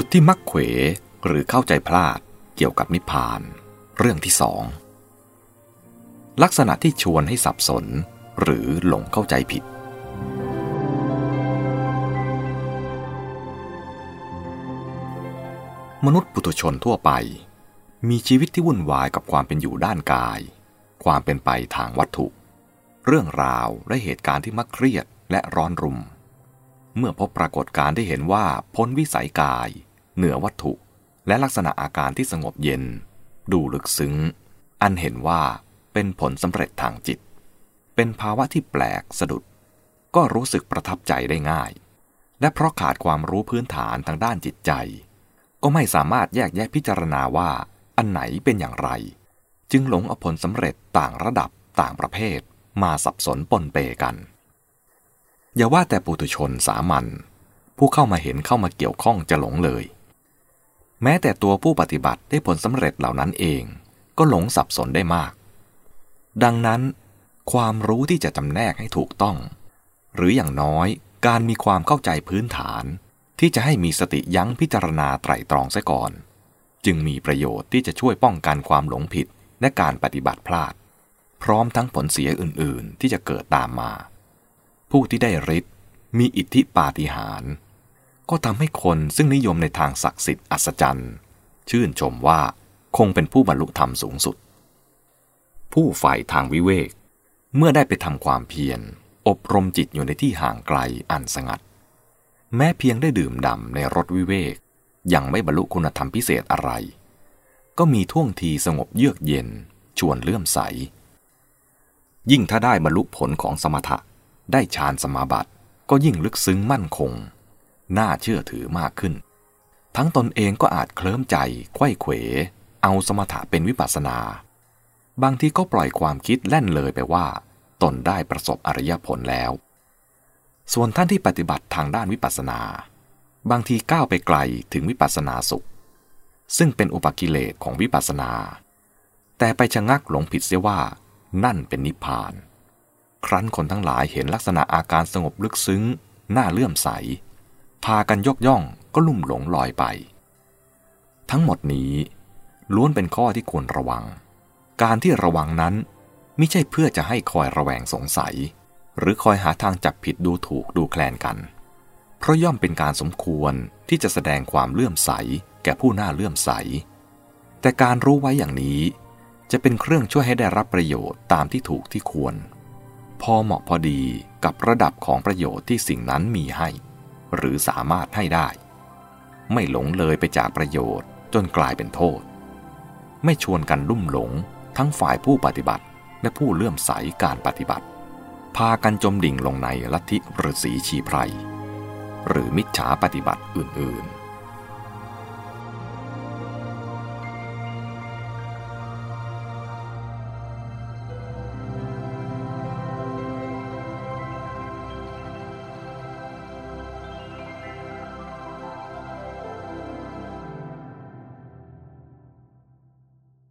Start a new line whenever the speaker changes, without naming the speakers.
จุดที่มักเขวหรือเข้าใจพลาดเกี่ยวกับนิพพาน เรื่องที่สองลักษณะที่ชวนให้สับสนหรือหลงเข้าใจผิด มนุษย์ปุถุชนทั่วไป มีชีวิตที่วุ่นวายกับความเป็นอยู่ด้านกาย ความเป็นไปทางวัตถุ เรื่องราวและเหตุการณ์ที่มักเครียดและร้อนรุม เมื่อพบปรากฏการณ์ที่เห็นว่าพ้นวิสัยกาย เหนือวัตถุ และลักษณะอาการที่สงบเย็น ดูลึกซึ้ง อันเห็นว่าเป็นผลสำเร็จทางจิต เป็นภาวะที่แปลกสะดุด ก็รู้สึกประทับใจได้ง่าย และเพราะขาดความรู้พื้นฐานทางด้านจิตใจ ก็ไม่สามารถแยกแยะพิจารณาว่าอันไหนเป็นอย่างไร จึงหลงเอาผลสำเร็จต่างระดับต่างประเภทมาสับสนปนเปกัน อย่าว่าแต่ปุถุชนสามัญผู้เข้ามาเห็นเข้ามาเกี่ยวข้องจะหลงเลย แม้แต่ตัวผู้ปฏิบัติได้ผลสำเร็จเหล่านั้นเอง ก็หลงสับสนได้มาก ดังนั้น ความรู้ที่จะจำแนกให้ถูกต้อง หรืออย่างน้อยการมีความเข้าใจพื้นฐาน ที่จะให้มีสติยั้งพิจารณาไตรตรองซะก่อน จึงมีประโยชน์ที่จะช่วยป้องกันความหลงผิดและการปฏิบัติพลาด พร้อมทั้งผลเสียอื่น ๆ ที่จะเกิดตามมา ผู้ที่ได้ฤทธิ์มีอิทธิปาฏิหาริย์ ก็ทำให้คนซึ่งนิยมในทางศักดิ์สิทธิ์อัศจรรย์ ชื่นชมว่าคงเป็นผู้บรรลุธรรมสูงสุด ผู้ใฝ่ทางวิเวก เมื่อได้ไปทำความเพียร อบรมจิตอยู่ในที่ห่างไกลอันสงัด แม้เพียงได้ดื่มด่ำในรถวิเวก ยังไม่บรรลุคุณธรรมพิเศษอะไร ก็มีท่วงทีสงบเยือกเย็น ชวนเลื่อมใส ยิ่งถ้าได้บรรลุผลของสมถะ ได้ฌานสมาบัติก็ยิ่งลึกซึ้งมั่นคง น่าเชื่อถือมากขึ้น ทั้งตนเองก็อาจเคลิ้มใจไข้เขว เอาสมถะเป็นวิปัสนา บางทีก็ปล่อยความคิดแล่นเลยไปว่า ตนได้ประสบอริยผลแล้ว ส่วนท่านที่ปฏิบัติทางด้านวิปัสนา บางทีก้าวไปไกลถึงวิปัสนาสุข ซึ่งเป็นอุปกิเลสของวิปัสนา แต่ไปชะงักหลงผิดเสียว่า นั่นเป็นนิพพาน ครั้นคนทั้งหลายเห็นลักษณะอาการสงบลึกซึ้ง น่าเลื่อมใสากันยกย่องก็ลุ่มหลงลอยไป ทั้งหมดนี้ล้วนเป็นข้อที่ควรระวัง การที่ระวังนั้นไม่ใช่เพื่อจะให้คอยระแวงสงสัย หรือคอยหาทางจับผิดดูถูกดูแคลนกัน เพราะย่อมเป็นการสมควรที่จะแสดงความเลื่อมใส แก่ผู้น่าเลื่อมใส แต่การรู้ไว้อย่างนี้จะเป็นเครื่องช่วยให้ได้รับประโยชน์ตามที่ถูกที่ควร พอเหมาะพอดีกับระดับของประโยชน์ที่สิ่งนั้นมีให้ หรือสามารถให้ได้ ไม่หลงเลยไปจากประโยชน์จนกลายเป็นโทษ ไม่ชวนกันลุ่มหลงทั้งฝ่ายผู้ปฏิบัติและผู้เลื่อมใสการปฏิบัติ พากันจมดิ่งลงในลัทธิฤาษีชีไพรหรือมิจฉาปฏิบัติอื่นๆ